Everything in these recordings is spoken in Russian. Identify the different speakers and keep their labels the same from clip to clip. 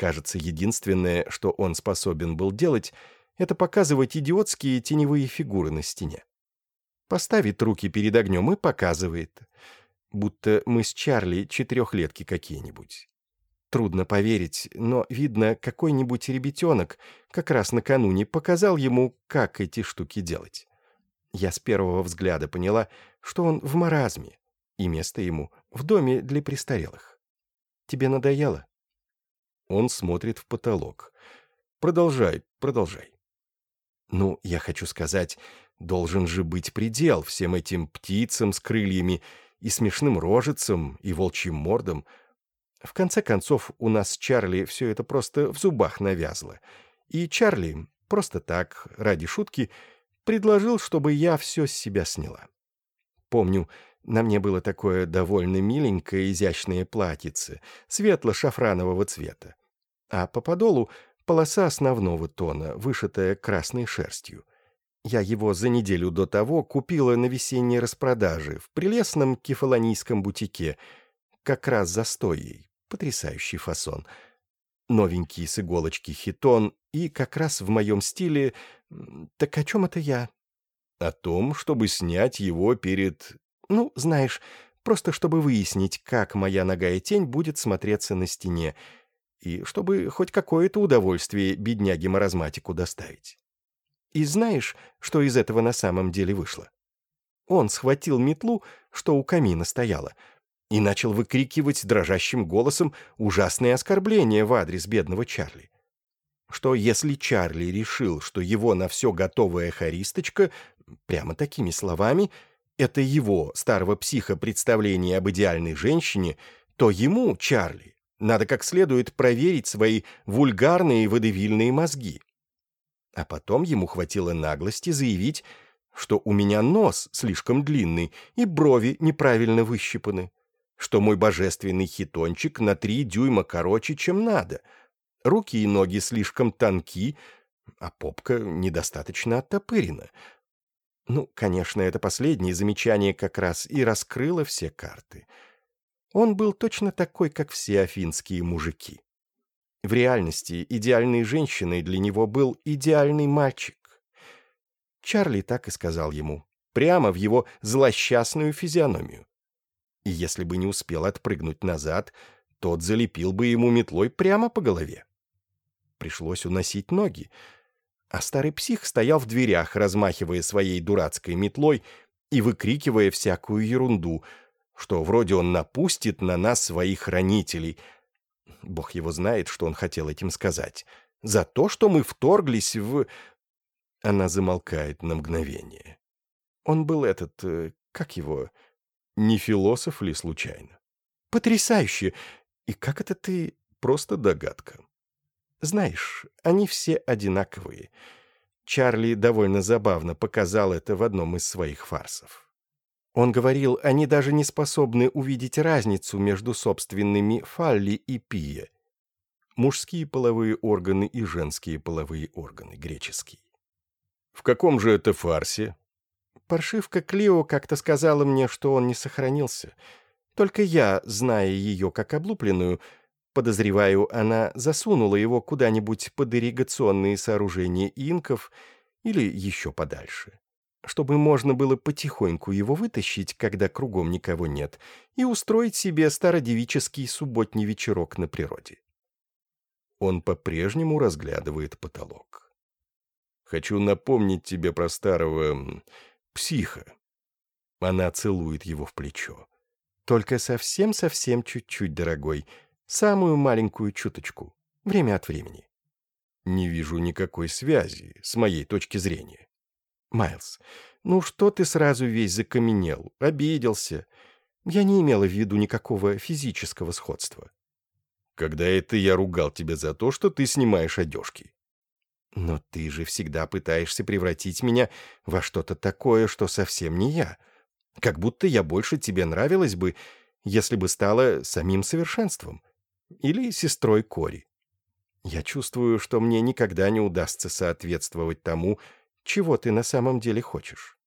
Speaker 1: Кажется, единственное, что он способен был делать, это показывать идиотские теневые фигуры на стене. Поставит руки перед огнем и показывает. Будто мы с Чарли четырехлетки какие-нибудь. Трудно поверить, но, видно, какой-нибудь ребятенок как раз накануне показал ему, как эти штуки делать. Я с первого взгляда поняла, что он в маразме, и место ему в доме для престарелых. «Тебе надоело?» Он смотрит в потолок. «Продолжай, продолжай». «Ну, я хочу сказать, должен же быть предел всем этим птицам с крыльями и смешным рожицам и волчьим мордам. В конце концов, у нас с Чарли все это просто в зубах навязло. И Чарли, просто так, ради шутки, предложил, чтобы я все с себя сняла. Помню, на мне было такое довольно миленькое изящное платьице, светло-шафранового цвета а по подолу полоса основного тона, вышитая красной шерстью. Я его за неделю до того купила на весенней распродаже в прелестном кефалонийском бутике, как раз за стоей, потрясающий фасон. Новенький с иголочки хитон и как раз в моем стиле... Так о чем это я? О том, чтобы снять его перед... Ну, знаешь, просто чтобы выяснить, как моя нога и тень будет смотреться на стене — и чтобы хоть какое-то удовольствие бедняге-маразматику доставить. И знаешь, что из этого на самом деле вышло? Он схватил метлу, что у камина стояла, и начал выкрикивать дрожащим голосом ужасные оскорбления в адрес бедного Чарли. Что если Чарли решил, что его на все готовая харисточка, прямо такими словами, это его, старого психа, представление об идеальной женщине, то ему, Чарли, надо как следует проверить свои вульгарные водевильные мозги. А потом ему хватило наглости заявить, что у меня нос слишком длинный и брови неправильно выщипаны, что мой божественный хитончик на три дюйма короче, чем надо, руки и ноги слишком тонки, а попка недостаточно оттопырена. Ну, конечно, это последнее замечание как раз и раскрыло все карты — он был точно такой, как все афинские мужики. В реальности идеальной женщиной для него был идеальный мальчик. Чарли так и сказал ему, прямо в его злосчастную физиономию. И если бы не успел отпрыгнуть назад, тот залепил бы ему метлой прямо по голове. Пришлось уносить ноги, а старый псих стоял в дверях, размахивая своей дурацкой метлой и выкрикивая всякую ерунду — что вроде он напустит на нас своих хранителей. Бог его знает, что он хотел этим сказать. За то, что мы вторглись в... Она замолкает на мгновение. Он был этот... Э, как его? Не философ ли случайно? Потрясающе! И как это ты... Просто догадка. Знаешь, они все одинаковые. Чарли довольно забавно показал это в одном из своих фарсов. Он говорил, они даже не способны увидеть разницу между собственными фалли и пия. Мужские половые органы и женские половые органы, греческие. В каком же это фарсе? Паршивка Клео как-то сказала мне, что он не сохранился. Только я, зная ее как облупленную, подозреваю, она засунула его куда-нибудь под ирригационные сооружения инков или еще подальше чтобы можно было потихоньку его вытащить, когда кругом никого нет, и устроить себе стародевический субботний вечерок на природе. Он по-прежнему разглядывает потолок. «Хочу напомнить тебе про старого... психа». Она целует его в плечо. «Только совсем-совсем чуть-чуть, дорогой. Самую маленькую чуточку. Время от времени». «Не вижу никакой связи, с моей точки зрения». «Майлз, ну что ты сразу весь закаменел, обиделся? Я не имела в виду никакого физического сходства». «Когда это я ругал тебя за то, что ты снимаешь одежки?» «Но ты же всегда пытаешься превратить меня во что-то такое, что совсем не я. Как будто я больше тебе нравилась бы, если бы стала самим совершенством. Или сестрой Кори. Я чувствую, что мне никогда не удастся соответствовать тому, чего ты на самом деле хочешь.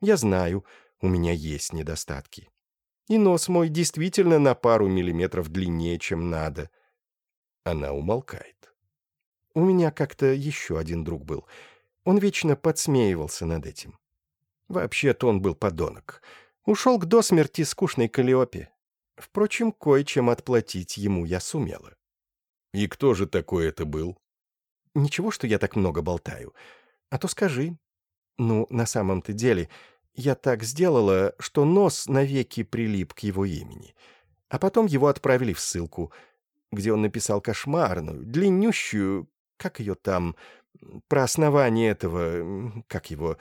Speaker 1: Я знаю, у меня есть недостатки. И нос мой действительно на пару миллиметров длиннее, чем надо. Она умолкает.
Speaker 2: У меня как-то еще один друг был. Он вечно подсмеивался над этим. Вообще-то он был подонок. Ушел к до смерти скучной Калиопе. Впрочем, кое-чем отплатить ему я сумела.
Speaker 1: «И кто же такой это был?»
Speaker 2: «Ничего, что я так много болтаю. А то скажи. Ну, на самом-то деле, я так сделала, что нос навеки прилип к его имени. А потом его отправили в ссылку, где он написал кошмарную, длиннющую, как ее там, про основание этого, как его,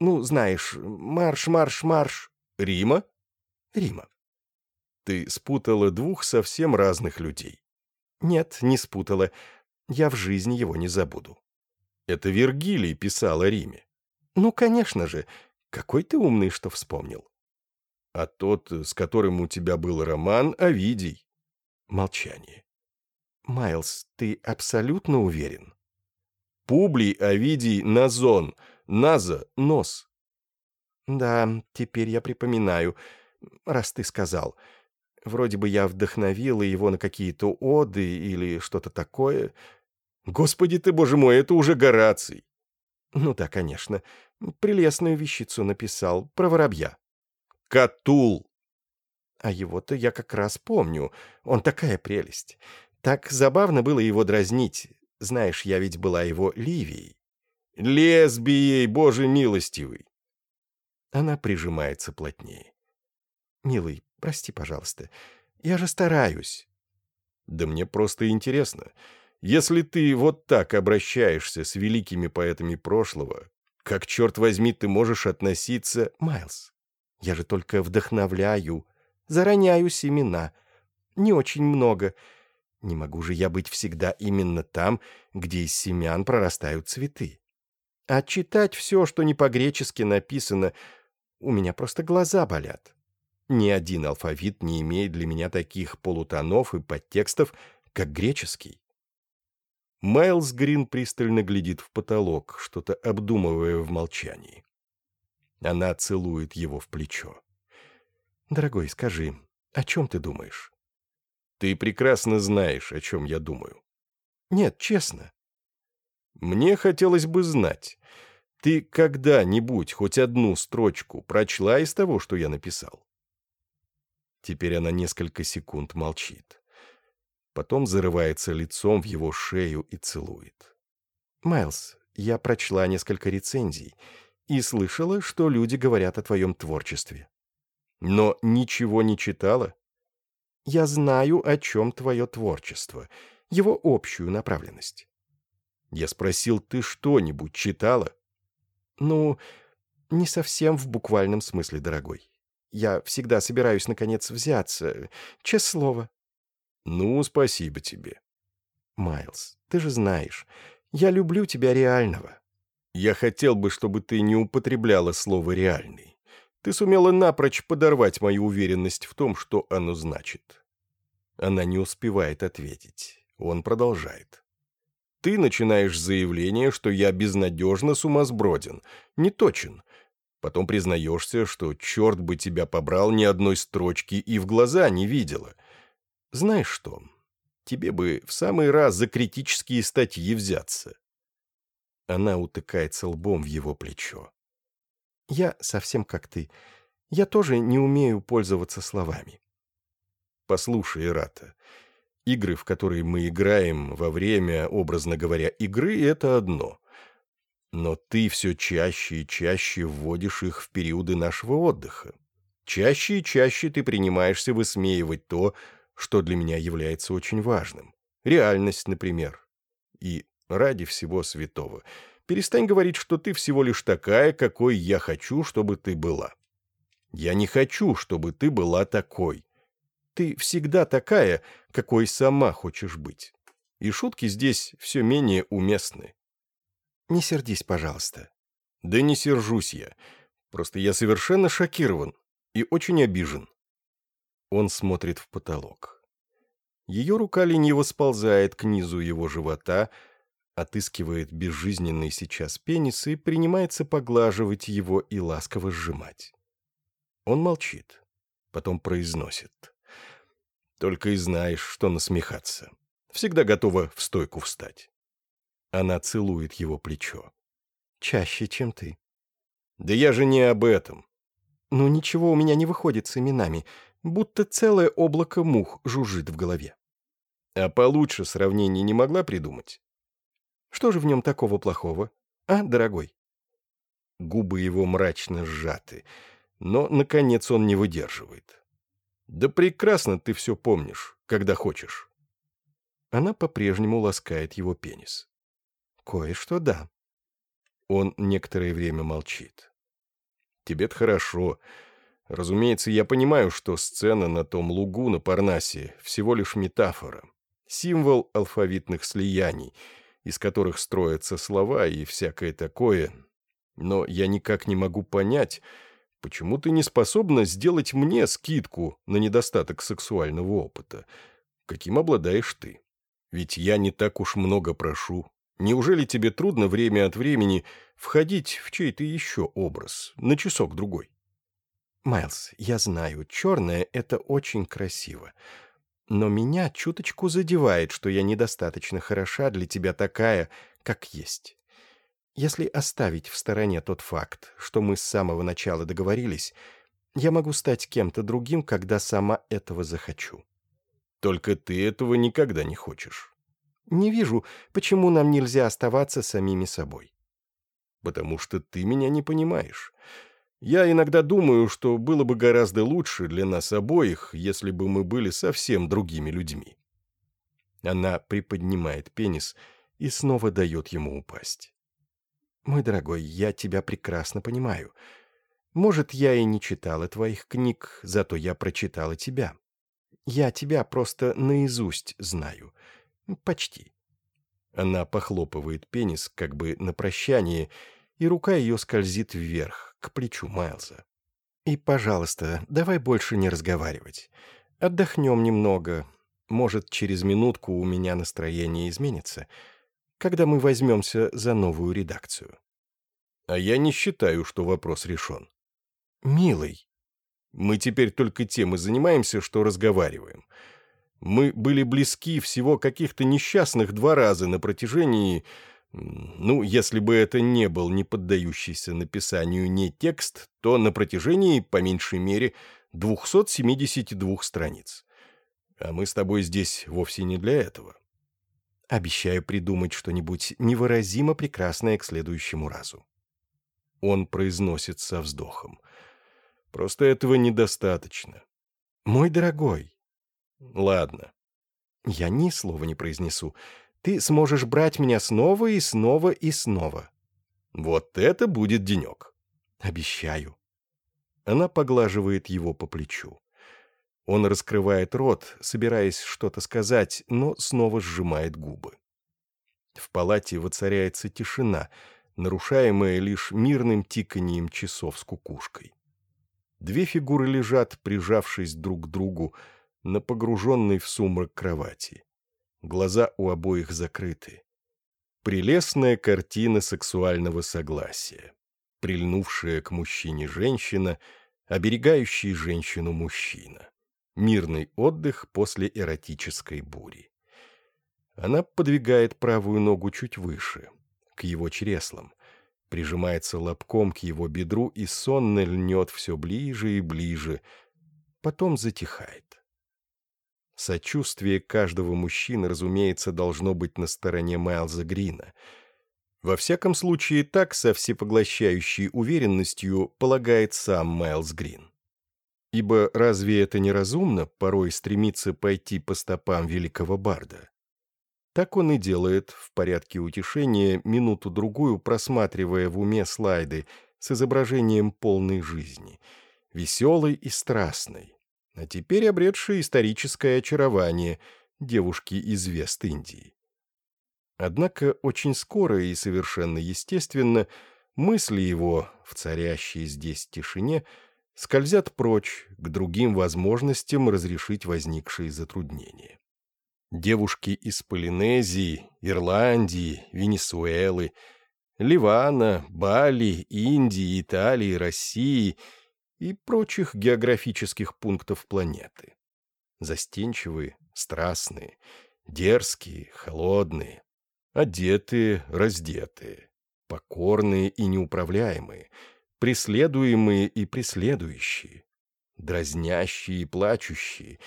Speaker 2: ну, знаешь, марш, марш, марш.
Speaker 1: Рима?
Speaker 2: Рима.
Speaker 1: Ты спутала двух совсем разных людей.
Speaker 2: Нет, не спутала. Я в жизни его не забуду.
Speaker 1: Это Вергилий писал о Риме.
Speaker 2: Ну, конечно же. Какой ты умный, что вспомнил.
Speaker 1: А тот, с которым у тебя был роман, Овидий.
Speaker 2: Молчание. Майлз, ты абсолютно уверен?
Speaker 1: Публий Овидий Назон. Наза — нос.
Speaker 2: Да, теперь я припоминаю, раз ты сказал. Вроде бы я вдохновила его на какие-то оды или что-то такое.
Speaker 1: Господи ты, боже мой, это уже Гораций.
Speaker 2: Ну да, конечно. Прелестную вещицу написал про воробья.
Speaker 1: Катул.
Speaker 2: А его-то я как раз помню. Он такая прелесть. Так забавно было его дразнить. Знаешь, я ведь была его Ливией.
Speaker 1: Лесбией, боже милостивый.
Speaker 2: Она прижимается плотнее. Милый, прости, пожалуйста. Я же стараюсь.
Speaker 1: Да мне просто интересно. Интересно. Если ты вот так обращаешься с великими поэтами прошлого, как, черт возьми, ты можешь относиться...
Speaker 2: Майлз, я же только вдохновляю, зароняю семена. Не очень много. Не могу же я быть всегда именно там, где из семян прорастают цветы. А читать все, что не по-гречески написано, у меня просто глаза болят. Ни один алфавит не имеет для меня таких полутонов и подтекстов, как греческий.
Speaker 1: Майлз Грин пристально глядит в потолок, что-то обдумывая в молчании. Она целует его в плечо.
Speaker 2: «Дорогой, скажи, о чем ты думаешь?»
Speaker 1: «Ты прекрасно знаешь, о чем я думаю».
Speaker 2: «Нет, честно».
Speaker 1: «Мне хотелось бы знать, ты когда-нибудь хоть одну строчку прочла из того, что я написал?» Теперь она несколько секунд молчит. Потом зарывается лицом в его шею и целует.
Speaker 2: «Майлз, я прочла несколько рецензий и слышала, что люди говорят о твоем творчестве».
Speaker 1: «Но ничего не читала?»
Speaker 2: «Я знаю, о чем твое творчество, его общую направленность».
Speaker 1: «Я спросил, ты что-нибудь читала?»
Speaker 2: «Ну, не совсем в буквальном смысле, дорогой. Я всегда собираюсь, наконец, взяться. Честное слово,
Speaker 1: «Ну, спасибо тебе».
Speaker 2: «Майлз, ты же знаешь, я люблю тебя реального».
Speaker 1: «Я хотел бы, чтобы ты не употребляла слово «реальный». Ты сумела напрочь подорвать мою уверенность в том, что оно значит». Она не успевает ответить. Он продолжает. «Ты начинаешь заявление, что я безнадежно сумасброден, неточен. Потом признаешься, что черт бы тебя побрал, ни одной строчки и в глаза не видела». Знаешь что, тебе бы в самый раз за критические статьи взяться. Она утыкается лбом в его плечо.
Speaker 2: Я совсем как ты. Я тоже не умею пользоваться словами.
Speaker 1: Послушай, Рата, игры, в которые мы играем во время, образно говоря, игры, это одно. Но ты все чаще и чаще вводишь их в периоды нашего отдыха. Чаще и чаще ты принимаешься высмеивать то, что для меня является очень важным. Реальность, например. И ради всего святого. Перестань говорить, что ты всего лишь такая, какой я хочу, чтобы ты была. Я не хочу, чтобы ты была такой. Ты всегда такая, какой сама хочешь быть. И шутки здесь все менее уместны.
Speaker 2: Не сердись, пожалуйста.
Speaker 1: Да не сержусь я. Просто я совершенно шокирован и очень обижен. Он смотрит в потолок. Ее рука лениво сползает к низу его живота, отыскивает безжизненный сейчас пенис и принимается поглаживать его и ласково сжимать. Он молчит, потом произносит. Только и знаешь, что насмехаться. Всегда готова в стойку встать. Она целует его плечо.
Speaker 2: «Чаще, чем ты».
Speaker 1: «Да я же не об этом».
Speaker 2: «Ну ничего у меня не выходит с именами будто целое облако мух жужжит в голове.
Speaker 1: А получше сравнений не могла придумать.
Speaker 2: Что же в нем такого плохого, а, дорогой?
Speaker 1: Губы его мрачно сжаты, но, наконец, он не выдерживает. Да прекрасно ты все помнишь, когда хочешь.
Speaker 2: Она по-прежнему ласкает его пенис. Кое-что да.
Speaker 1: Он некоторое время молчит. Тебе-то хорошо, — Разумеется, я понимаю, что сцена на том лугу на Парнасе всего лишь метафора, символ алфавитных слияний, из которых строятся слова и всякое такое, но я никак не могу понять, почему ты не способна сделать мне скидку на недостаток сексуального опыта, каким обладаешь ты. Ведь я не так уж много прошу. Неужели тебе трудно время от времени входить в чей-то еще образ, на часок-другой?
Speaker 2: «Майлз, я знаю, черное — это очень красиво. Но меня чуточку задевает, что я недостаточно хороша для тебя такая, как есть. Если оставить в стороне тот факт, что мы с самого начала договорились, я могу стать кем-то другим, когда сама этого захочу».
Speaker 1: «Только ты этого никогда не хочешь».
Speaker 2: «Не вижу, почему нам нельзя оставаться самими собой».
Speaker 1: «Потому что ты меня не понимаешь». Я иногда думаю, что было бы гораздо лучше для нас обоих, если бы мы были совсем другими людьми.
Speaker 2: Она приподнимает пенис и снова дает ему упасть. «Мой дорогой, я тебя прекрасно понимаю. Может, я и не читала твоих книг, зато я прочитала тебя. Я тебя просто наизусть знаю. Почти». Она похлопывает пенис, как бы на прощание, и рука ее скользит вверх, к плечу Майлза. «И, пожалуйста, давай больше не разговаривать. Отдохнем немного. Может, через минутку у меня настроение изменится, когда мы возьмемся за новую редакцию».
Speaker 1: «А я не считаю, что вопрос решен».
Speaker 2: «Милый».
Speaker 1: «Мы теперь только тем и занимаемся, что разговариваем». Мы были близки всего каких-то несчастных два раза на протяжении ну, если бы это не был не поддающийся написанию не текст, то на протяжении, по меньшей мере, 272 страниц. А мы с тобой здесь вовсе не для этого.
Speaker 2: Обещаю придумать что-нибудь невыразимо прекрасное к следующему разу.
Speaker 1: Он произносит со вздохом. Просто этого недостаточно.
Speaker 2: Мой дорогой.
Speaker 1: Ладно.
Speaker 2: Я ни слова не произнесу ты сможешь брать меня снова и снова и снова.
Speaker 1: Вот это будет денек.
Speaker 2: Обещаю.
Speaker 1: Она поглаживает его по плечу. Он раскрывает рот, собираясь что-то сказать, но снова сжимает губы. В палате воцаряется тишина, нарушаемая лишь мирным тиканием часов с кукушкой. Две фигуры лежат, прижавшись друг к другу, на погруженной в сумрак кровати. Глаза у обоих закрыты. Прелестная картина сексуального согласия, прильнувшая к мужчине женщина, оберегающий женщину мужчина. Мирный отдых после эротической бури. Она подвигает правую ногу чуть выше, к его чреслам, прижимается лобком к его бедру и сонно льнет все ближе и ближе, потом затихает. Сочувствие каждого мужчины, разумеется, должно быть на стороне Майлза Грина. Во всяком случае, так со всепоглощающей уверенностью полагает сам Майлз Грин. Ибо разве это неразумно порой стремиться пойти по стопам великого барда? Так он и делает, в порядке утешения, минуту-другую просматривая в уме слайды с изображением полной жизни, веселой и страстной, а теперь обретшие историческое очарование девушки из Вест-Индии. Однако очень скоро и совершенно естественно мысли его, в царящей здесь тишине, скользят прочь к другим возможностям разрешить возникшие затруднения. Девушки из Полинезии, Ирландии, Венесуэлы, Ливана, Бали, Индии, Италии, России – и прочих географических пунктов планеты. Застенчивые, страстные, дерзкие, холодные, одетые, раздетые, покорные и неуправляемые, преследуемые и преследующие, дразнящие и плачущие,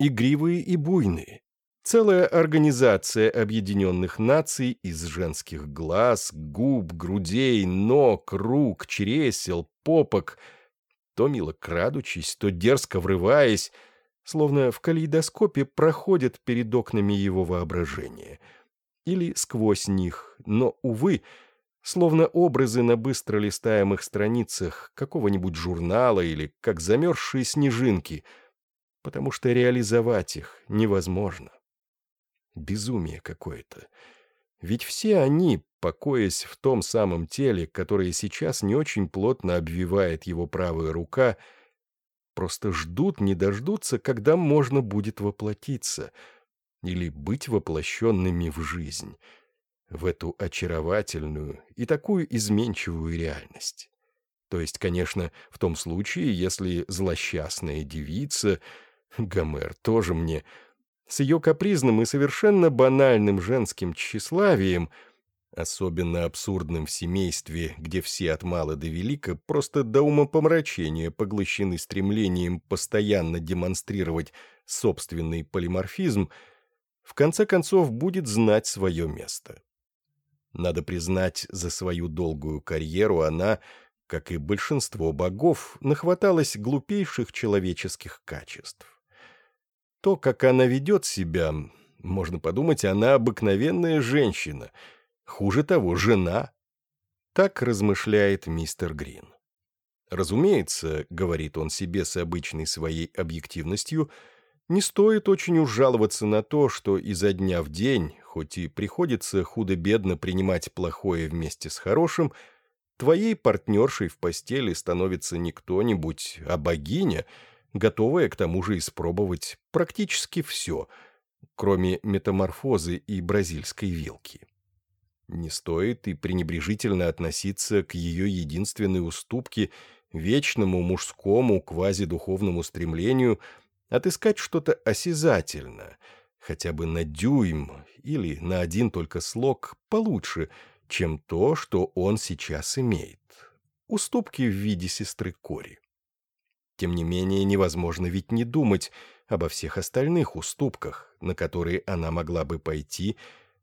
Speaker 1: игривые и буйные. Целая организация объединенных наций из женских глаз, губ, грудей, ног, рук, чресел, попок — то мило крадучись, то дерзко врываясь, словно в калейдоскопе проходят перед окнами его воображения. Или сквозь них, но, увы, словно образы на быстро листаемых страницах какого-нибудь журнала или как замерзшие снежинки, потому что реализовать их невозможно. Безумие какое-то. Ведь все они, покоясь в том самом теле, которое сейчас не очень плотно обвивает его правая рука, просто ждут, не дождутся, когда можно будет воплотиться или быть воплощенными в жизнь, в эту очаровательную и такую изменчивую реальность. То есть, конечно, в том случае, если злосчастная девица, Гомер тоже мне, — с ее капризным и совершенно банальным женским тщеславием, особенно абсурдным в семействе, где все от мала до велика просто до умопомрачения поглощены стремлением постоянно демонстрировать собственный полиморфизм, в конце концов будет знать свое место. Надо признать, за свою долгую карьеру она, как и большинство богов, нахваталась глупейших человеческих качеств то, как она ведет себя, можно подумать, она обыкновенная женщина. Хуже того, жена. Так размышляет мистер Грин. Разумеется, говорит он себе с обычной своей объективностью, не стоит очень уж жаловаться на то, что изо дня в день, хоть и приходится худо-бедно принимать плохое вместе с хорошим, твоей партнершей в постели становится не кто-нибудь, а богиня — готовая к тому же испробовать практически все, кроме метаморфозы и бразильской вилки. Не стоит и пренебрежительно относиться к ее единственной уступке вечному мужскому квазидуховному стремлению отыскать что-то осязательно, хотя бы на дюйм или на один только слог получше, чем то, что он сейчас имеет. Уступки в виде сестры Кори. Тем не менее, невозможно ведь не думать обо всех остальных уступках, на которые она могла бы пойти,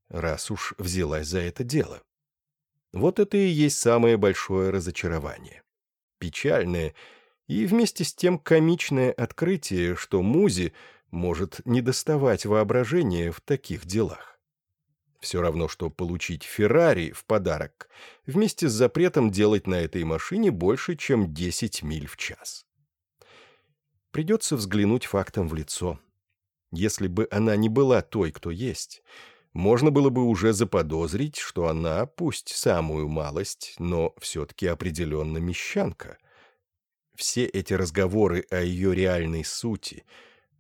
Speaker 1: раз уж взялась за это дело. Вот это и есть самое большое разочарование. Печальное и вместе с тем комичное открытие, что Музи может недоставать воображения в таких делах. Все равно, что получить Феррари в подарок вместе с запретом делать на этой машине больше, чем 10 миль в час придется взглянуть фактом в лицо. Если бы она не была той, кто есть, можно было бы уже заподозрить, что она, пусть самую малость, но все-таки определенно мещанка. Все эти разговоры о ее реальной сути,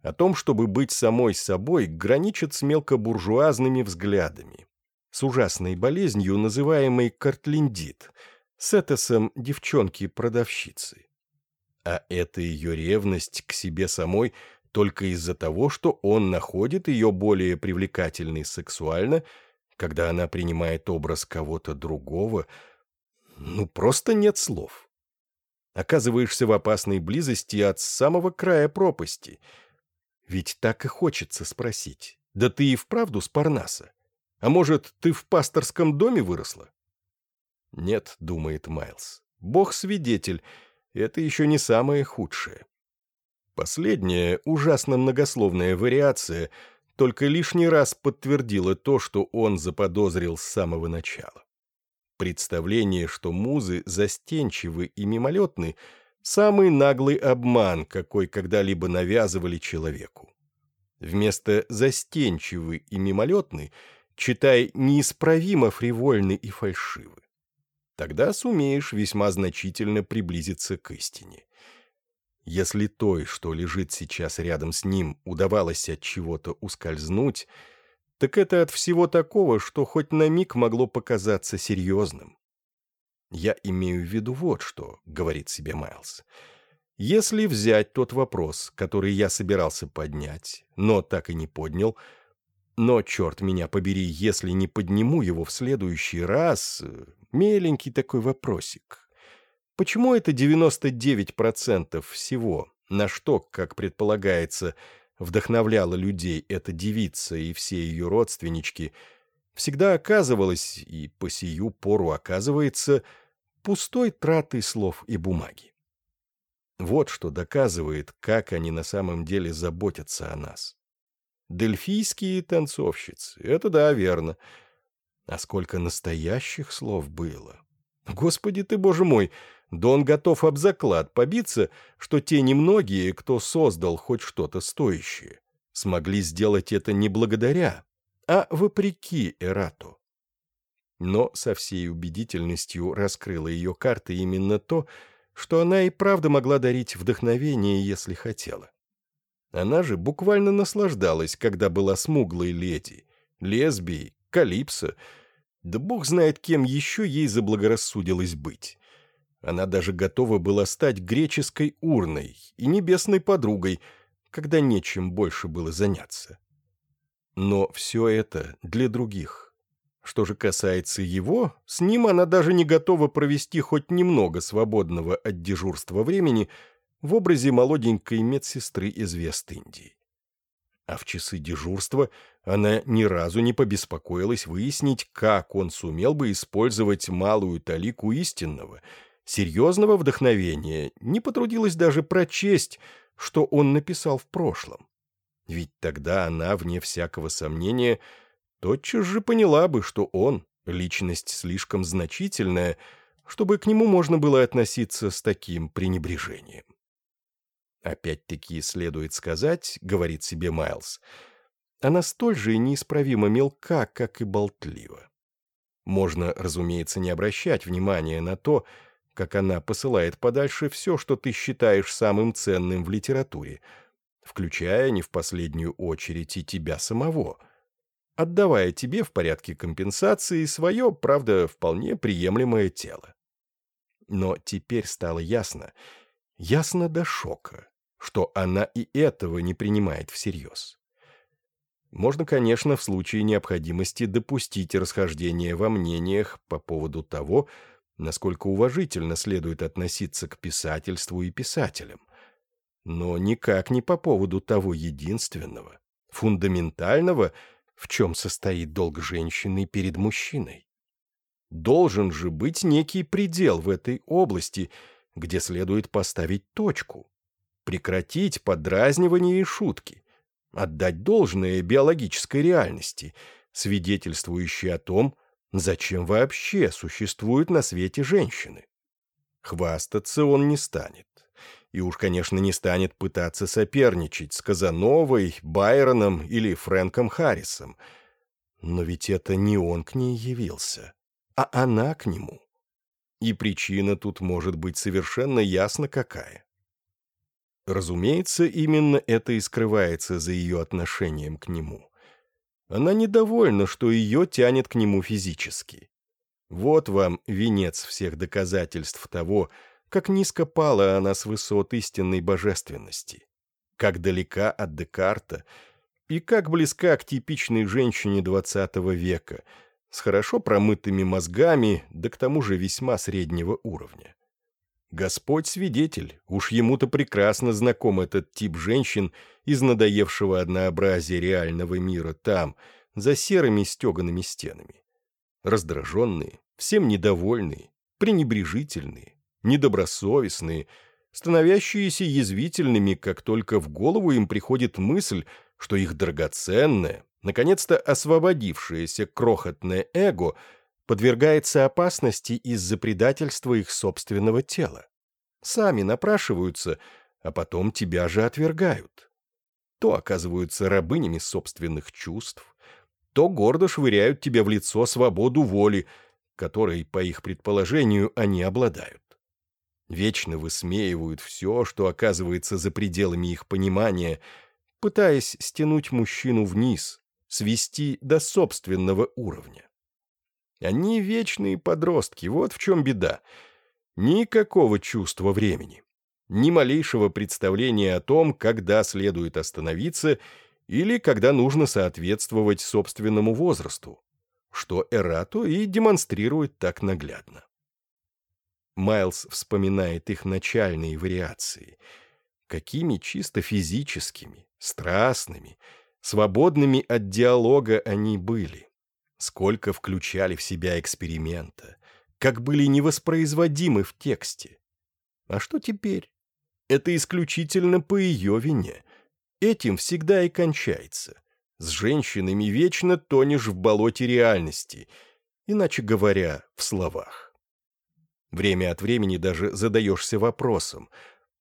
Speaker 1: о том, чтобы быть самой собой, граничат с мелкобуржуазными взглядами, с ужасной болезнью, называемой картлиндит, с этосом девчонки-продавщицы. А это ее ревность к себе самой только из-за того, что он находит ее более привлекательной сексуально, когда она принимает образ кого-то другого. Ну, просто нет слов. Оказываешься в опасной близости от самого края пропасти. Ведь так и хочется спросить. Да ты и вправду с Парнаса. А может, ты в пасторском доме выросла? Нет, думает Майлз. Бог свидетель — это еще не самое худшее. Последняя, ужасно многословная вариация, только лишний раз подтвердила то, что он заподозрил с самого начала. Представление, что музы застенчивы и мимолетны, самый наглый обман, какой когда-либо навязывали человеку. Вместо «застенчивы» и «мимолетны» читай «неисправимо фривольны и фальшивы». Тогда сумеешь весьма значительно приблизиться к истине. Если той, что лежит сейчас рядом с ним, удавалось от чего-то ускользнуть, так это от всего такого, что хоть на миг могло показаться серьезным. «Я имею в виду вот что», — говорит себе Майлз. «Если взять тот вопрос, который я собирался поднять, но так и не поднял, но, черт меня побери, если не подниму его в следующий раз, э, Меленький такой вопросик. Почему это 99% всего, на что, как предполагается, вдохновляла людей эта девица и все ее родственнички, всегда оказывалось и по сию пору оказывается пустой тратой слов и бумаги? Вот что доказывает, как они на самом деле заботятся о нас. Дельфийские танцовщицы, это да, верно – а сколько настоящих слов было! Господи ты, боже мой! Да он готов об заклад побиться, что те немногие, кто создал хоть что-то стоящее, смогли сделать это не благодаря, а вопреки Эрату. Но со всей убедительностью раскрыла ее карты именно то, что она и правда могла дарить вдохновение, если хотела. Она же буквально наслаждалась, когда была смуглой леди, лесбией, Калипсо. Да бог знает, кем еще ей заблагорассудилось быть. Она даже готова была стать греческой урной и небесной подругой, когда нечем больше было заняться. Но все это для других. Что же касается его, с ним она даже не готова провести хоть немного свободного от дежурства времени в образе молоденькой медсестры из Вест-Индии а в часы дежурства она ни разу не побеспокоилась выяснить, как он сумел бы использовать малую талику истинного, серьезного вдохновения, не потрудилась даже прочесть, что он написал в прошлом. Ведь тогда она, вне всякого сомнения, тотчас же поняла бы, что он — личность слишком значительная, чтобы к нему можно было относиться с таким пренебрежением. Опять-таки, следует сказать, говорит себе Майлз, она столь же и неисправимо мелка, как и болтлива. Можно, разумеется, не обращать внимания на то, как она посылает подальше все, что ты считаешь самым ценным в литературе, включая не в последнюю очередь и тебя самого, отдавая тебе в порядке компенсации свое, правда, вполне приемлемое тело. Но теперь стало ясно, ясно до шока, что она и этого не принимает всерьез. Можно, конечно, в случае необходимости допустить расхождение во мнениях по поводу того, насколько уважительно следует относиться к писательству и писателям, но никак не по поводу того единственного, фундаментального, в чем состоит долг женщины перед мужчиной. Должен же быть некий предел в этой области, где следует поставить точку, прекратить подразнивание и шутки, отдать должное биологической реальности, свидетельствующей о том, зачем вообще существуют на свете женщины. Хвастаться он не станет. И уж, конечно, не станет пытаться соперничать с Казановой, Байроном или Фрэнком Харрисом. Но ведь это не он к ней явился, а она к нему. И причина тут может быть совершенно ясно какая. Разумеется, именно это и скрывается за ее отношением к нему. Она недовольна, что ее тянет к нему физически. Вот вам венец всех доказательств того, как низко пала она с высот истинной божественности, как далека от Декарта и как близка к типичной женщине XX века, с хорошо промытыми мозгами, да к тому же весьма среднего уровня. Господь свидетель, уж ему-то прекрасно знаком этот тип женщин из надоевшего однообразия реального мира там, за серыми стеганными стенами. Раздраженные, всем недовольные, пренебрежительные, недобросовестные, становящиеся язвительными, как только в голову им приходит мысль, что их драгоценное, наконец-то освободившееся крохотное эго — подвергается опасности из-за предательства их собственного тела. Сами напрашиваются, а потом тебя же отвергают. То оказываются рабынями собственных чувств, то гордо швыряют тебе в лицо свободу воли, которой, по их предположению, они обладают. Вечно высмеивают все, что оказывается за пределами их понимания, пытаясь стянуть мужчину вниз, свести до собственного уровня. Они вечные подростки, вот в чем беда. Никакого чувства времени. Ни малейшего представления о том, когда следует остановиться или когда нужно соответствовать собственному возрасту, что Эрату и демонстрирует так наглядно. Майлз вспоминает их начальные вариации. Какими чисто физическими, страстными, свободными от диалога они были сколько включали в себя эксперимента, как были невоспроизводимы в тексте. А что теперь? Это исключительно по ее вине. Этим всегда и кончается. С женщинами вечно тонешь в болоте реальности, иначе говоря, в словах. Время от времени даже задаешься вопросом,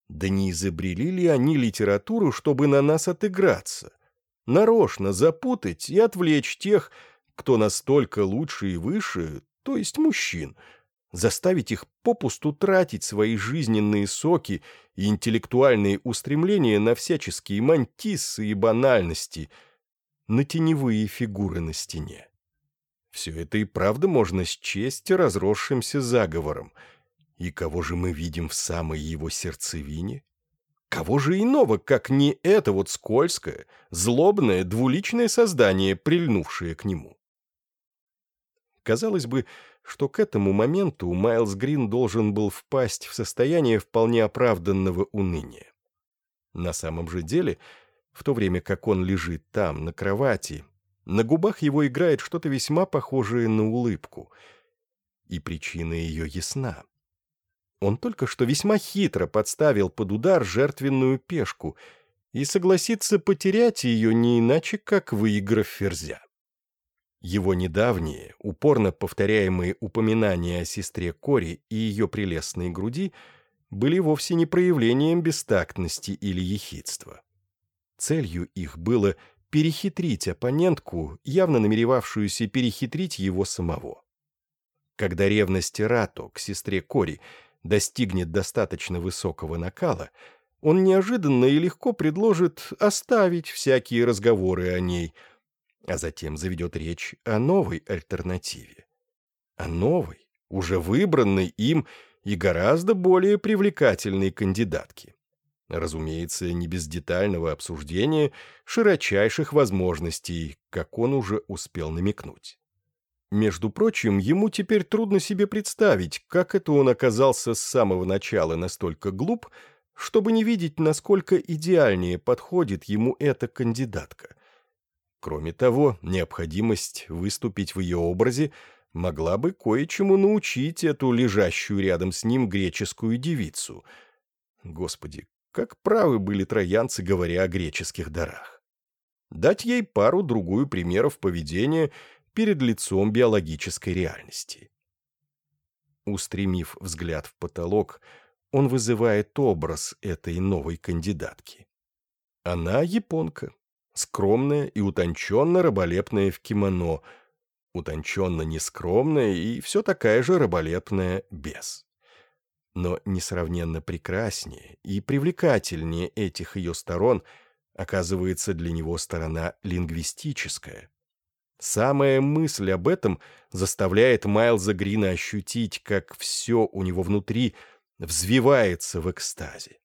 Speaker 1: да не изобрели ли они литературу, чтобы на нас отыграться, нарочно запутать и отвлечь тех, кто настолько лучше и выше, то есть мужчин, заставить их попусту тратить свои жизненные соки и интеллектуальные устремления на всяческие мантисы и банальности, на теневые фигуры на стене. Все это и правда можно счесть разросшимся заговором. И кого же мы видим в самой его сердцевине? Кого же иного, как не это вот скользкое, злобное, двуличное создание, прильнувшее к нему? Казалось бы, что к этому моменту Майлз Грин должен был впасть в состояние вполне оправданного уныния. На самом же деле, в то время как он лежит там, на кровати, на губах его играет что-то весьма похожее на улыбку. И причина ее ясна. Он только что весьма хитро подставил под удар жертвенную пешку и согласится потерять ее не иначе, как выиграв ферзя. Его недавние, упорно повторяемые упоминания о сестре Кори и ее прелестной груди были вовсе не проявлением бестактности или ехидства. Целью их было перехитрить оппонентку, явно намеревавшуюся перехитрить его самого. Когда ревность Рато к сестре Кори достигнет достаточно высокого накала, он неожиданно и легко предложит оставить всякие разговоры о ней – а затем заведет речь о новой альтернативе. О новой, уже выбранной им и гораздо более привлекательной кандидатке. Разумеется, не без детального обсуждения широчайших возможностей, как он уже успел намекнуть. Между прочим, ему теперь трудно себе представить, как это он оказался с самого начала настолько глуп, чтобы не видеть, насколько идеальнее подходит ему эта кандидатка – Кроме того, необходимость выступить в ее образе могла бы кое-чему научить эту лежащую рядом с ним греческую девицу. Господи, как правы были троянцы, говоря о греческих дарах. Дать ей пару-другую примеров поведения перед лицом биологической реальности. Устремив взгляд в потолок, он вызывает образ этой новой кандидатки. Она японка, скромная и утонченно раболепная в кимоно, утонченно нескромная и все такая же раболепная без. Но несравненно прекраснее и привлекательнее этих ее сторон оказывается для него сторона лингвистическая. Самая мысль об этом заставляет Майлза Грина ощутить, как все у него внутри – взвивается в экстазе.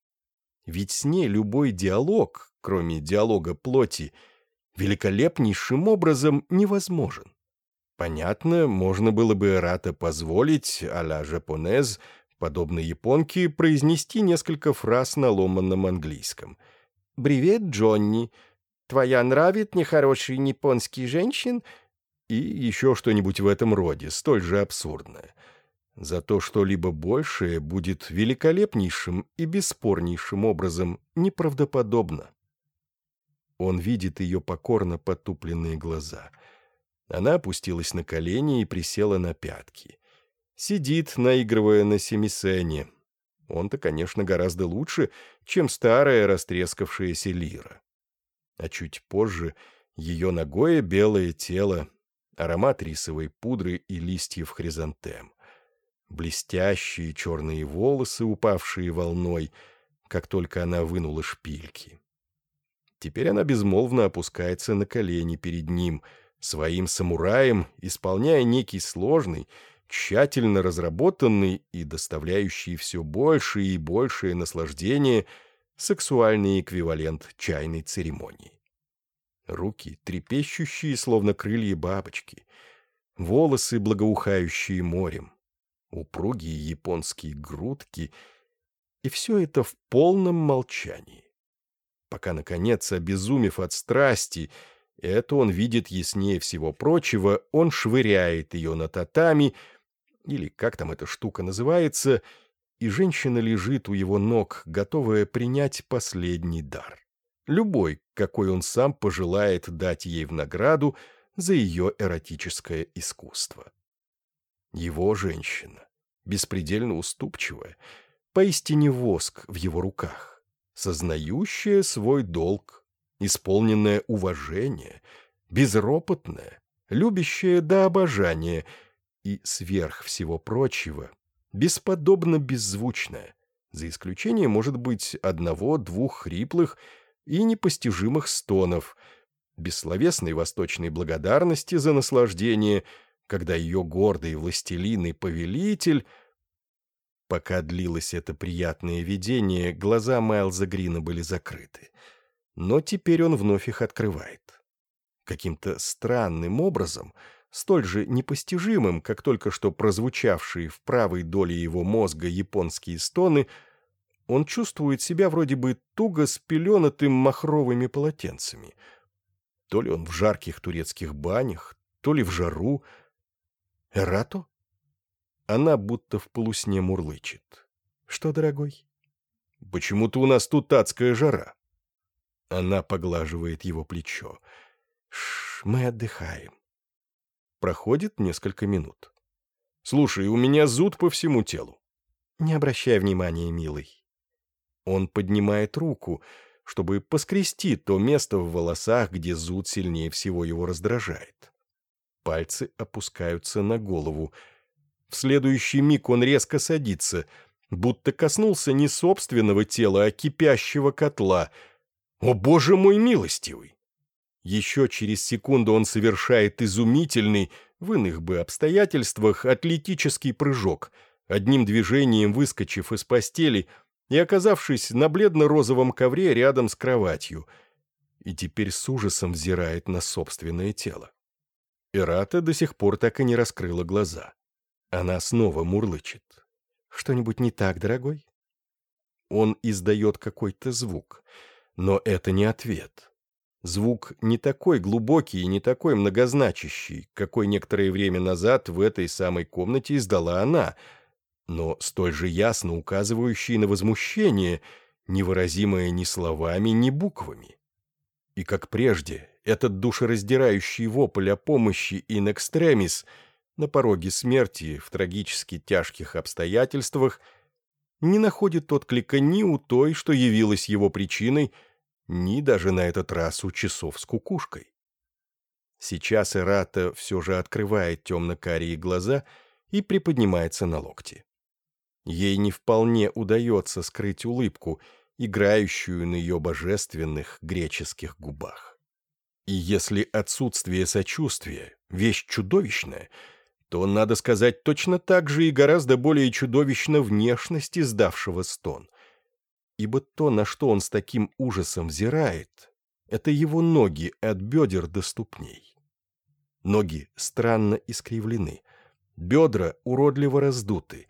Speaker 1: Ведь с ней любой диалог, кроме диалога плоти, великолепнейшим образом невозможен. Понятно, можно было бы Эрата позволить, а-ля жапонез, подобно японке, произнести несколько фраз на ломанном английском. «Привет, Джонни», «Твоя нравит нехороший японский женщин?» и еще что-нибудь в этом роде, столь же абсурдное. Зато что-либо большее будет великолепнейшим и бесспорнейшим образом неправдоподобно. Он видит ее покорно потупленные глаза. Она опустилась на колени и присела на пятки. Сидит, наигрывая на семисене. Он-то, конечно, гораздо лучше, чем старая растрескавшаяся лира. А чуть позже ее ногое белое тело, аромат рисовой пудры и листьев хризантем. Блестящие черные волосы, упавшие волной, как только она вынула шпильки. Теперь она безмолвно опускается на колени перед ним, своим самураем, исполняя некий сложный, тщательно разработанный и доставляющий все больше и большее наслаждение сексуальный эквивалент чайной церемонии. Руки, трепещущие, словно крылья бабочки, волосы, благоухающие морем, упругие японские грудки, и все это в полном молчании пока, наконец, обезумев от страсти, это он видит яснее всего прочего, он швыряет ее на татами, или как там эта штука называется, и женщина лежит у его ног, готовая принять последний дар. Любой, какой он сам пожелает дать ей в награду за ее эротическое искусство. Его женщина, беспредельно уступчивая, поистине воск в его руках сознающая свой долг, исполненное уважения, безропотное, любящее до обожания и, сверх всего прочего, бесподобно беззвучное, за исключением, может быть, одного-двух хриплых и непостижимых стонов, бессловесной восточной благодарности за наслаждение, когда ее гордый властелин и повелитель — Пока длилось это приятное видение, глаза Майлза Грина были закрыты. Но теперь он вновь их открывает. Каким-то странным образом, столь же непостижимым, как только что прозвучавшие в правой доле его мозга японские стоны, он чувствует себя вроде бы туго спеленатым махровыми полотенцами. То ли он в жарких турецких банях, то ли в жару. «Эрато?» Она будто в полусне мурлычет. «Что, дорогой?» «Почему-то у нас тут адская жара». Она поглаживает его плечо. «Шш, мы отдыхаем». Проходит несколько минут. «Слушай, у меня зуд по всему телу». «Не обращай внимания, милый». Он поднимает руку, чтобы поскрести то место в волосах, где зуд сильнее всего его раздражает. Пальцы опускаются на голову, — в следующий миг он резко садится, будто коснулся не собственного тела, а кипящего котла. «О, боже мой милостивый!» Еще через секунду он совершает изумительный, в иных бы обстоятельствах, атлетический прыжок, одним движением выскочив из постели и оказавшись на бледно-розовом ковре рядом с кроватью, и теперь с ужасом взирает на собственное тело. Эрата до сих пор так и не раскрыла глаза. Она снова мурлычет. «Что-нибудь не так, дорогой?» Он издает какой-то звук, но это не ответ. Звук не такой глубокий и не такой многозначащий, какой некоторое время назад в этой самой комнате издала она, но столь же ясно указывающий на возмущение, невыразимое ни словами, ни буквами. И как прежде, этот душераздирающий вопль о помощи in экстремис. — на пороге смерти в трагически тяжких обстоятельствах, не находит отклика ни у той, что явилась его причиной, ни даже на этот раз у часов с кукушкой. Сейчас Ирата все же открывает темно-карие глаза и приподнимается на локти. Ей не вполне удается скрыть улыбку, играющую на ее божественных греческих губах. И если отсутствие сочувствия — вещь чудовищная — то, надо сказать, точно так же и гораздо более чудовищно внешности, издавшего стон. Ибо то, на что он с таким ужасом взирает, это его ноги от бедер до ступней. Ноги странно искривлены, бедра уродливо раздуты,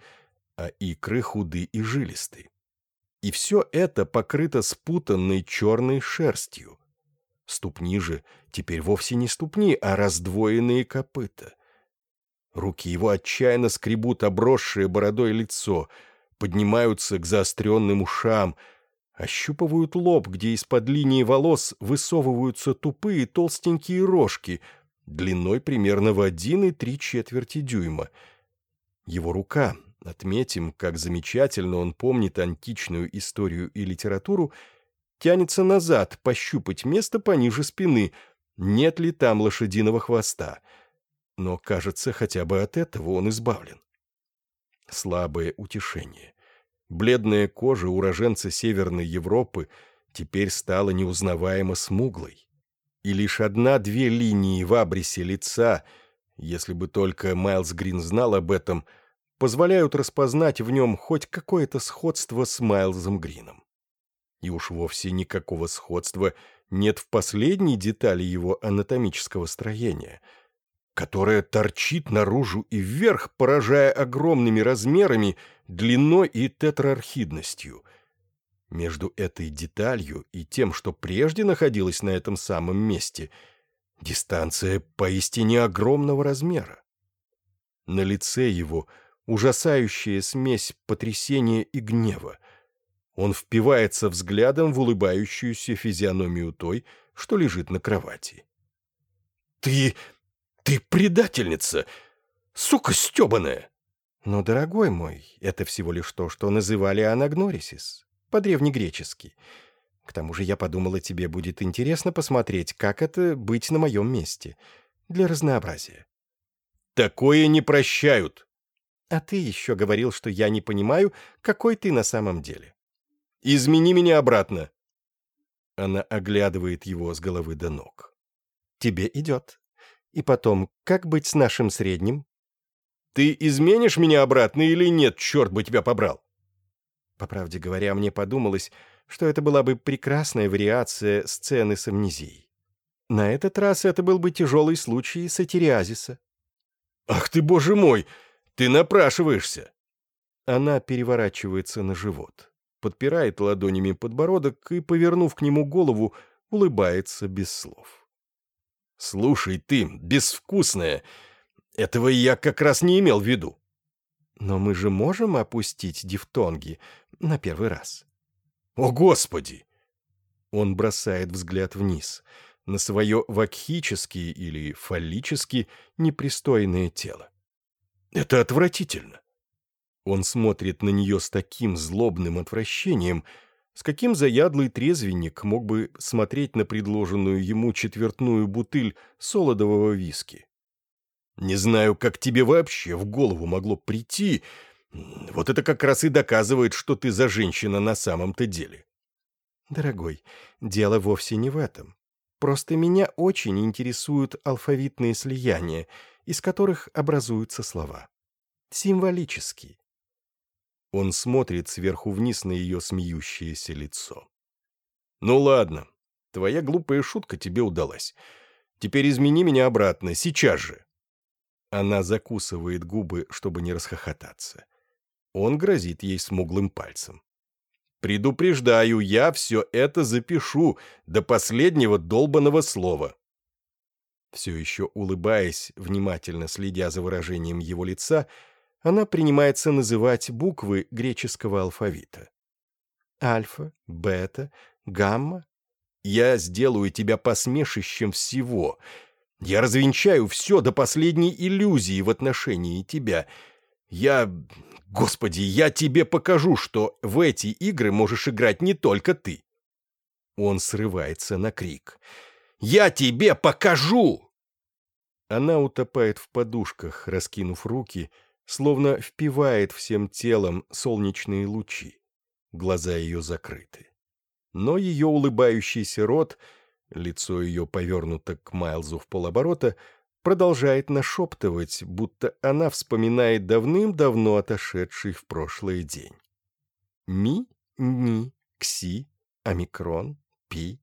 Speaker 1: а икры худы и жилисты. И все это покрыто спутанной черной шерстью. Ступни же теперь вовсе не ступни, а раздвоенные копыта. Руки его отчаянно скребут обросшее бородой лицо, поднимаются к заостренным ушам, ощупывают лоб, где из-под линии волос высовываются тупые толстенькие рожки, длиной примерно в один и три четверти дюйма. Его рука, отметим, как замечательно он помнит античную историю и литературу, тянется назад пощупать место пониже спины, нет ли там лошадиного хвоста — но, кажется, хотя бы от этого он избавлен. Слабое утешение. Бледная кожа уроженца Северной Европы теперь стала неузнаваемо смуглой. И лишь одна-две линии в абрисе лица, если бы только Майлз Грин знал об этом, позволяют распознать в нем хоть какое-то сходство с Майлзом Грином. И уж вовсе никакого сходства нет в последней детали его анатомического строения — которая торчит наружу и вверх, поражая огромными размерами, длиной и тетрархидностью. Между этой деталью и тем, что прежде находилось на этом самом месте, дистанция поистине огромного размера. На лице его ужасающая смесь потрясения и гнева. Он впивается взглядом в улыбающуюся физиономию той, что лежит на кровати. «Ты...» «Ты предательница! Сука стебаная!»
Speaker 2: «Но, дорогой мой, это всего лишь то, что называли анагнорисис, по-древнегречески. К тому же я подумала, тебе будет интересно посмотреть, как это быть на моем месте, для разнообразия».
Speaker 1: «Такое не прощают!»
Speaker 2: «А ты еще говорил, что я не понимаю, какой ты на самом деле».
Speaker 1: «Измени меня обратно!» Она оглядывает его с головы до ног.
Speaker 2: «Тебе идет». И потом, как быть с нашим средним?»
Speaker 1: «Ты изменишь меня обратно или нет, черт бы тебя побрал?»
Speaker 2: По правде говоря, мне подумалось, что это была бы прекрасная вариация сцены с амнезией. На этот раз это был бы тяжелый случай сатириазиса.
Speaker 1: «Ах ты, боже мой! Ты напрашиваешься!»
Speaker 2: Она переворачивается на живот, подпирает ладонями подбородок и, повернув к нему голову, улыбается без слов.
Speaker 1: «Слушай ты, безвкусная, этого я как раз не имел в виду».
Speaker 2: «Но мы же можем опустить дифтонги на первый раз».
Speaker 1: «О, Господи!»
Speaker 2: Он бросает взгляд вниз, на свое вакхически или фаллически непристойное тело.
Speaker 1: «Это отвратительно!»
Speaker 2: Он смотрит на нее с таким злобным отвращением, с каким заядлый трезвенник мог бы смотреть на предложенную ему четвертную бутыль солодового виски?
Speaker 1: «Не знаю, как тебе вообще в голову могло прийти. Вот это как раз и доказывает, что ты за женщина на самом-то деле».
Speaker 2: «Дорогой, дело вовсе не в этом. Просто меня очень интересуют алфавитные слияния, из которых образуются слова. Символические.
Speaker 1: Он смотрит сверху вниз на ее смеющееся лицо. «Ну ладно, твоя глупая шутка тебе удалась. Теперь измени меня обратно, сейчас же!» Она закусывает губы, чтобы не расхохотаться. Он грозит ей смуглым пальцем. «Предупреждаю, я все это запишу до последнего долбанного слова!» Все еще улыбаясь, внимательно следя за выражением его лица, — она принимается называть буквы греческого алфавита.
Speaker 2: Альфа, бета, гамма.
Speaker 1: Я сделаю тебя посмешищем всего. Я развенчаю все до последней иллюзии в отношении тебя. Я... Господи, я тебе покажу, что в эти игры можешь играть не только ты. Он срывается на крик. «Я тебе покажу!» Она утопает в подушках, раскинув руки, — словно впивает всем телом солнечные лучи. Глаза ее закрыты. Но ее улыбающийся рот, лицо ее повернуто к Майлзу в полоборота, продолжает нашептывать, будто она вспоминает давным-давно отошедший в прошлый день. Ми, Ни, Кси, Омикрон, Пи.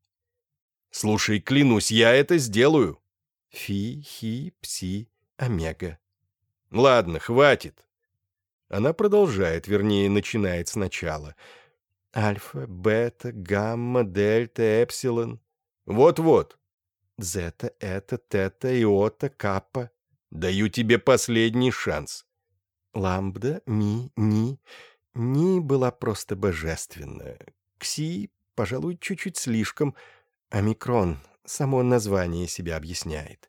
Speaker 1: «Слушай, клянусь, я это сделаю!» Фи, Хи, Пси, Омега, Ладно, хватит. Она продолжает, вернее, начинает сначала. Альфа, бета, гамма, дельта, эпсилон. Вот-вот. Зета, это, тета, иота, каппа. Даю тебе последний шанс. Ламбда, ми, ни. Ни была просто божественна. Кси, пожалуй, чуть-чуть слишком. Омикрон, само название себя объясняет.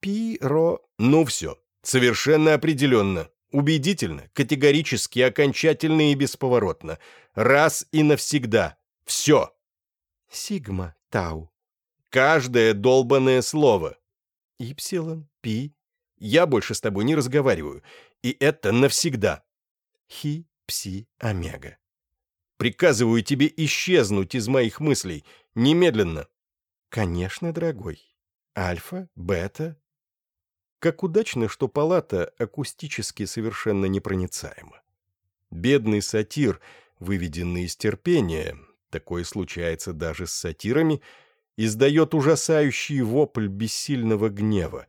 Speaker 1: Пи, ро... Ну все, Совершенно определенно, убедительно, категорически, окончательно и бесповоротно. Раз и навсегда. Все.
Speaker 2: Сигма, Тау.
Speaker 1: Каждое долбанное слово.
Speaker 2: Ипсилон, Пи.
Speaker 1: Я больше с тобой не разговариваю. И это навсегда.
Speaker 2: Хи, Пси, Омега.
Speaker 1: Приказываю тебе исчезнуть из моих мыслей. Немедленно.
Speaker 2: Конечно, дорогой. Альфа, бета,
Speaker 1: как удачно, что палата акустически совершенно непроницаема. Бедный сатир, выведенный из терпения, такое случается даже с сатирами, издает ужасающий вопль бессильного гнева,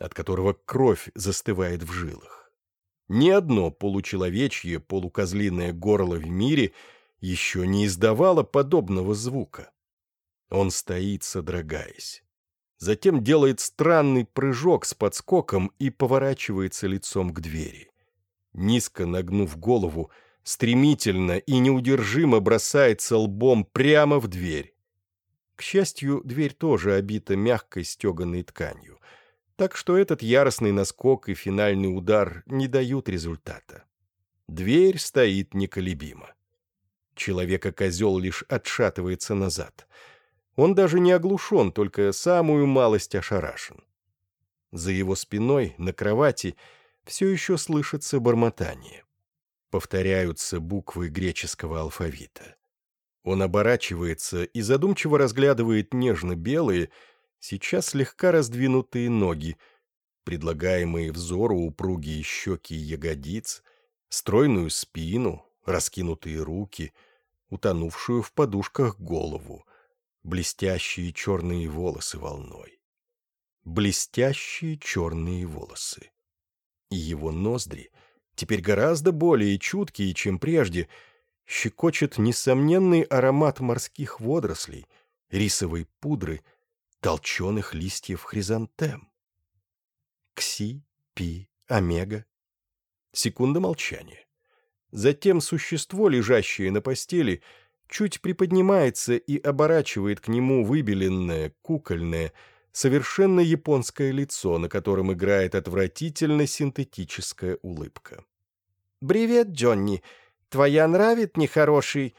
Speaker 1: от которого кровь застывает в жилах. Ни одно получеловечье, полукозлиное горло в мире еще не издавало подобного звука. Он стоит, содрогаясь затем делает странный прыжок с подскоком и поворачивается лицом к двери. Низко нагнув голову, стремительно и неудержимо бросается лбом прямо в дверь. К счастью, дверь тоже обита мягкой стеганой тканью, так что этот яростный наскок и финальный удар не дают результата. Дверь стоит неколебимо. Человека-козел лишь отшатывается назад — он даже не оглушен, только самую малость ошарашен. За его спиной, на кровати, все еще слышится бормотание. Повторяются буквы греческого алфавита. Он оборачивается и задумчиво разглядывает нежно-белые, сейчас слегка раздвинутые ноги, предлагаемые взору упругие щеки ягодиц, стройную спину, раскинутые руки, утонувшую в подушках голову — блестящие черные волосы волной. Блестящие черные волосы. И его ноздри, теперь гораздо более чуткие, чем прежде, щекочет несомненный аромат морских водорослей, рисовой пудры, толченых листьев хризантем. Кси, пи, омега. Секунда молчания. Затем существо, лежащее на постели, — чуть приподнимается и оборачивает к нему выбеленное, кукольное, совершенно японское лицо, на котором играет отвратительно синтетическая улыбка. «Привет, Джонни! Твоя нравит нехороший...»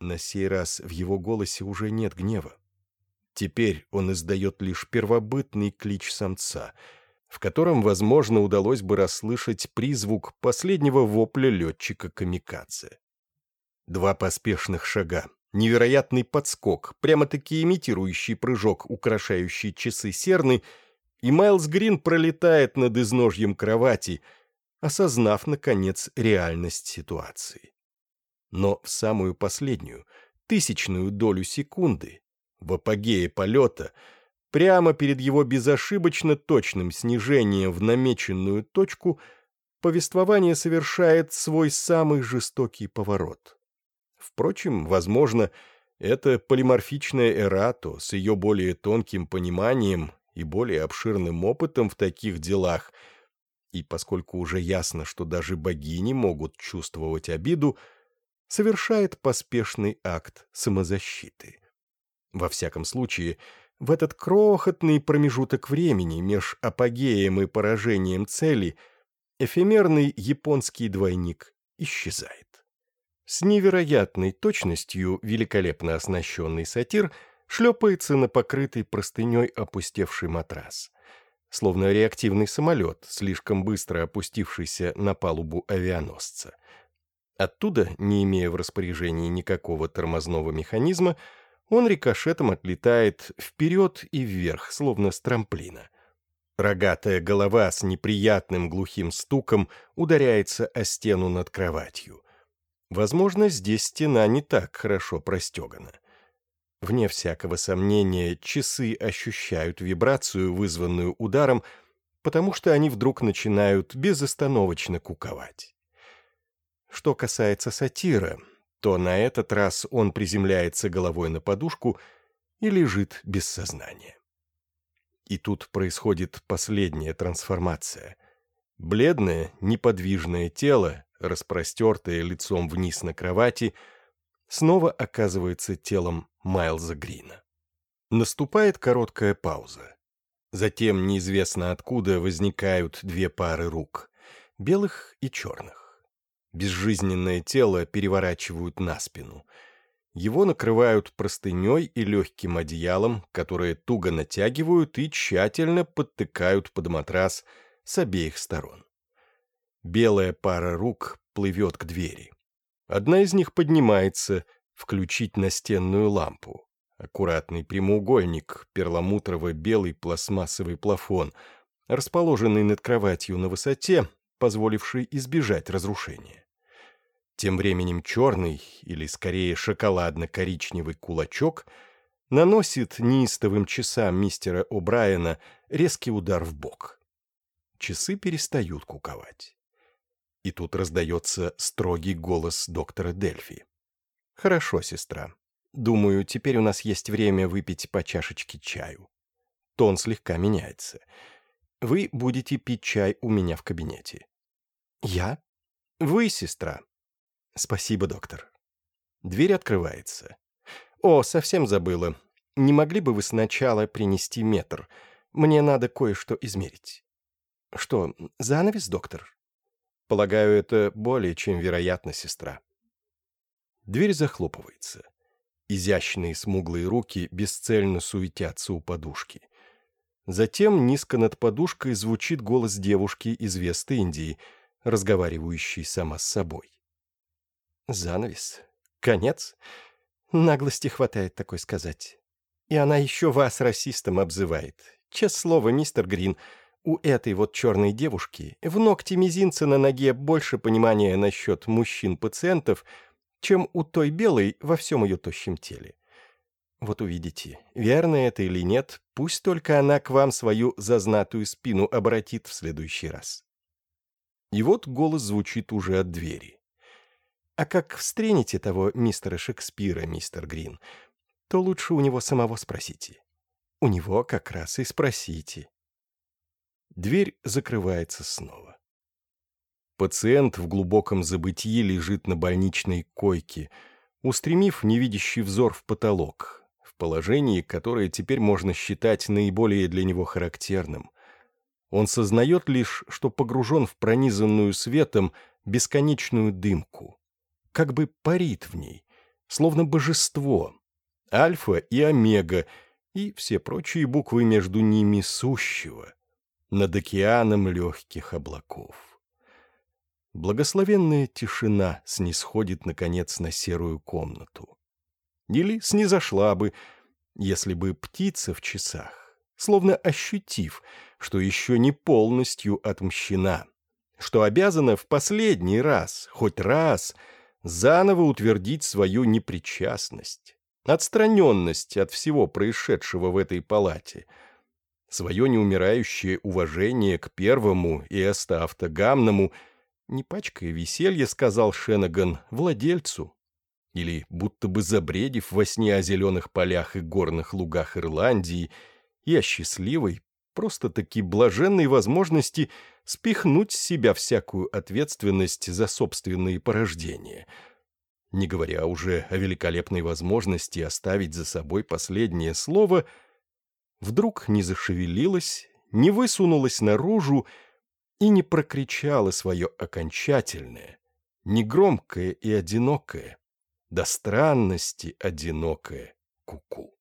Speaker 1: На сей раз в его голосе уже нет гнева. Теперь он издает лишь первобытный клич самца, в котором, возможно, удалось бы расслышать призвук последнего вопля летчика-камикадзе. Два поспешных шага, невероятный подскок, прямо-таки имитирующий прыжок, украшающий часы серны, и Майлз Грин пролетает над изножьем кровати, осознав, наконец, реальность ситуации. Но в самую последнюю, тысячную долю секунды, в апогее полета, прямо перед его безошибочно точным снижением в намеченную точку, повествование совершает свой самый жестокий поворот. Впрочем, возможно, это полиморфичная Эрато с ее более тонким пониманием и более обширным опытом в таких делах. И поскольку уже ясно, что даже богини могут чувствовать обиду, совершает поспешный акт самозащиты. Во всяком случае, в этот крохотный промежуток времени меж апогеем и поражением цели эфемерный японский двойник исчезает с невероятной точностью великолепно оснащенный сатир шлепается на покрытый простыней опустевший матрас. Словно реактивный самолет, слишком быстро опустившийся на палубу авианосца. Оттуда, не имея в распоряжении никакого тормозного механизма, он рикошетом отлетает вперед и вверх, словно с трамплина. Рогатая голова с неприятным глухим стуком ударяется о стену над кроватью — Возможно, здесь стена не так хорошо простегана. Вне всякого сомнения, часы ощущают вибрацию, вызванную ударом, потому что они вдруг начинают безостановочно куковать. Что касается сатира, то на этот раз он приземляется головой на подушку и лежит без сознания. И тут происходит последняя трансформация. Бледное, неподвижное тело, распростертое лицом вниз на кровати, снова оказывается телом Майлза Грина. Наступает короткая пауза. Затем неизвестно откуда возникают две пары рук — белых и черных. Безжизненное тело переворачивают на спину. Его накрывают простыней и легким одеялом, которые туго натягивают и тщательно подтыкают под матрас с обеих сторон. Белая пара рук плывет к двери. Одна из них поднимается, включить настенную лампу. Аккуратный прямоугольник, перламутрово-белый пластмассовый плафон, расположенный над кроватью на высоте, позволивший избежать разрушения. Тем временем черный, или скорее шоколадно-коричневый кулачок, наносит неистовым часам мистера О'Брайена резкий удар в бок. Часы перестают куковать. И тут раздается строгий голос доктора Дельфи. «Хорошо, сестра. Думаю, теперь у нас есть время выпить по чашечке чаю». Тон слегка меняется. «Вы будете пить чай у меня в кабинете». «Я?» «Вы, сестра». «Спасибо, доктор». Дверь открывается. «О, совсем забыла. Не могли бы вы сначала принести метр? Мне надо кое-что измерить». «Что, занавес, доктор?» Полагаю, это более чем вероятно, сестра. Дверь захлопывается. Изящные смуглые руки бесцельно суетятся у подушки. Затем низко над подушкой звучит голос девушки из Вест-Индии, разговаривающей сама с собой. Занавес. Конец. Наглости хватает такой сказать. И она еще вас расистом обзывает. Честное слово, мистер Грин — у этой вот черной девушки в ногте мизинца на ноге больше понимания насчет мужчин-пациентов, чем у той белой во всем ее тощем теле. Вот увидите, верно это или нет, пусть только она к вам свою зазнатую спину обратит в следующий раз. И вот голос звучит уже от двери. А как встретите того мистера Шекспира, мистер Грин, то лучше у него самого спросите. У него как раз и спросите. Дверь закрывается снова. Пациент в глубоком забытии лежит на больничной койке, устремив невидящий взор в потолок, в положении, которое теперь можно считать наиболее для него характерным. Он сознает лишь, что погружен в пронизанную светом бесконечную дымку, как бы парит в ней, словно божество, альфа и омега, и все прочие буквы между ними сущего — над океаном легких облаков. Благословенная тишина снисходит, наконец, на серую комнату. Или снизошла бы, если бы птица в часах, словно ощутив, что еще не полностью отмщена, что обязана в последний раз, хоть раз, заново утвердить свою непричастность, отстраненность от всего происшедшего в этой палате — свое неумирающее уважение к первому и эстаавтогамному, не пачкая веселье, сказал Шеннеган, владельцу. Или будто бы забредив во сне о зеленых полях и горных лугах Ирландии и о счастливой, просто-таки блаженной возможности спихнуть с себя всякую ответственность за собственные порождения. Не говоря уже о великолепной возможности оставить за собой последнее слово — вдруг не зашевелилась, не высунулась наружу и не прокричала свое окончательное, негромкое и одинокое, до странности одинокое куку. -ку.